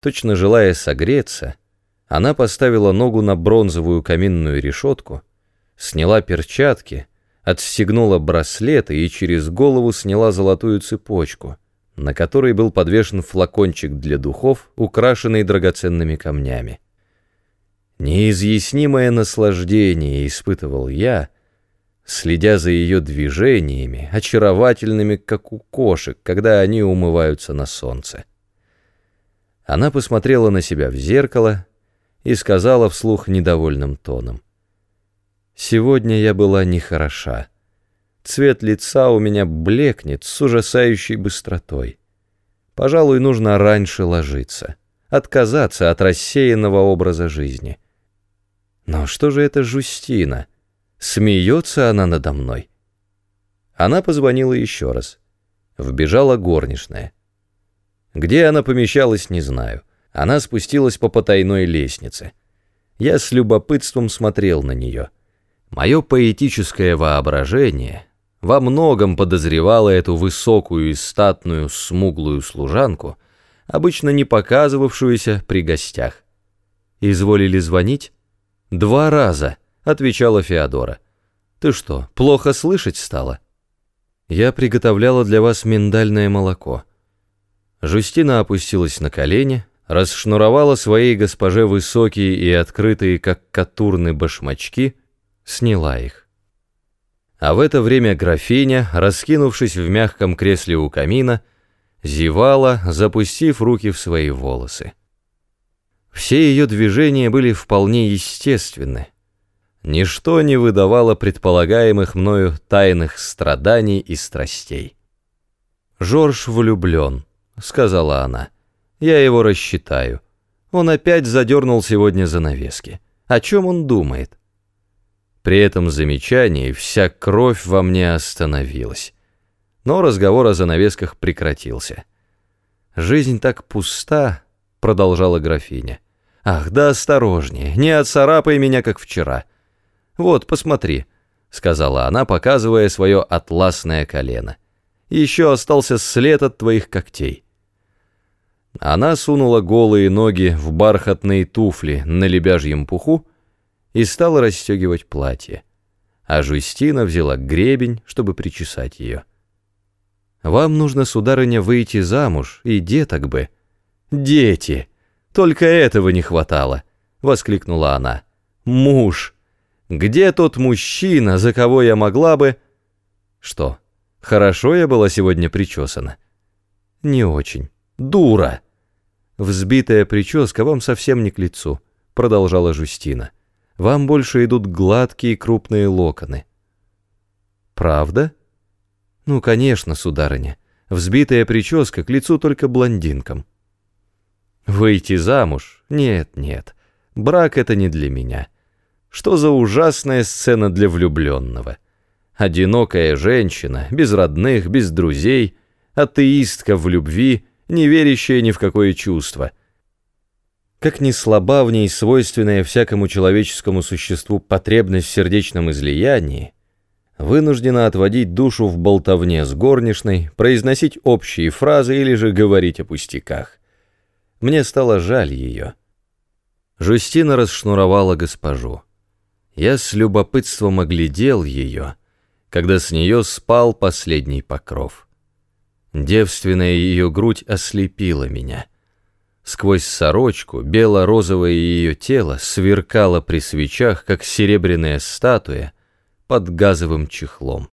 Точно желая согреться, она поставила ногу на бронзовую каминную решетку, сняла перчатки, отстегнула браслеты и через голову сняла золотую цепочку, на которой был подвешен флакончик для духов, украшенный драгоценными камнями. Неизъяснимое наслаждение испытывал я, следя за ее движениями, очаровательными, как у кошек, когда они умываются на солнце. Она посмотрела на себя в зеркало и сказала вслух недовольным тоном. «Сегодня я была нехороша. Цвет лица у меня блекнет с ужасающей быстротой. Пожалуй, нужно раньше ложиться, отказаться от рассеянного образа жизни». Но что же это Жустина? Смеется она надо мной? Она позвонила еще раз. Вбежала горничная. Где она помещалась, не знаю. Она спустилась по потайной лестнице. Я с любопытством смотрел на нее. Мое поэтическое воображение во многом подозревало эту высокую и статную смуглую служанку, обычно не показывавшуюся при гостях. «Изволили звонить?» «Два раза», — отвечала Феодора. «Ты что, плохо слышать стала?» «Я приготовляла для вас миндальное молоко». Жустина опустилась на колени, расшнуровала своей госпоже высокие и открытые, как катурны, башмачки, сняла их. А в это время графиня, раскинувшись в мягком кресле у камина, зевала, запустив руки в свои волосы. Все ее движения были вполне естественны. Ничто не выдавало предполагаемых мною тайных страданий и страстей. «Жорж влюблен», — сказала она. «Я его рассчитаю. Он опять задернул сегодня занавески. О чем он думает?» При этом замечании вся кровь во мне остановилась. Но разговор о занавесках прекратился. «Жизнь так пуста», — продолжала графиня. «Ах, да осторожнее, не отцарапай меня, как вчера. Вот, посмотри», — сказала она, показывая свое атласное колено. «Еще остался след от твоих когтей». Она сунула голые ноги в бархатные туфли на лебяжьем пуху и стала расстегивать платье. А Жустина взяла гребень, чтобы причесать ее. «Вам нужно, сударыня, выйти замуж, и деток бы». «Дети!» Только этого не хватало, воскликнула она. Муж. Где тот мужчина, за кого я могла бы Что? Хорошо я была сегодня причесана? Не очень. Дура. Взбитая прическа вам совсем не к лицу, продолжала Жустина. Вам больше идут гладкие крупные локоны. Правда? Ну, конечно, сударыня. Взбитая прическа к лицу только блондинкам. Выйти замуж? Нет, нет. Брак это не для меня. Что за ужасная сцена для влюбленного? Одинокая женщина, без родных, без друзей, атеистка в любви, не верящая ни в какое чувство. Как ни слаба в ней свойственная всякому человеческому существу потребность в сердечном излиянии, вынуждена отводить душу в болтовне с горничной, произносить общие фразы или же говорить о пустяках. Мне стало жаль ее. Жустина расшнуровала госпожу. Я с любопытством оглядел ее, когда с нее спал последний покров. Девственная ее грудь ослепила меня. Сквозь сорочку бело-розовое ее тело сверкало при свечах, как серебряная статуя под газовым чехлом.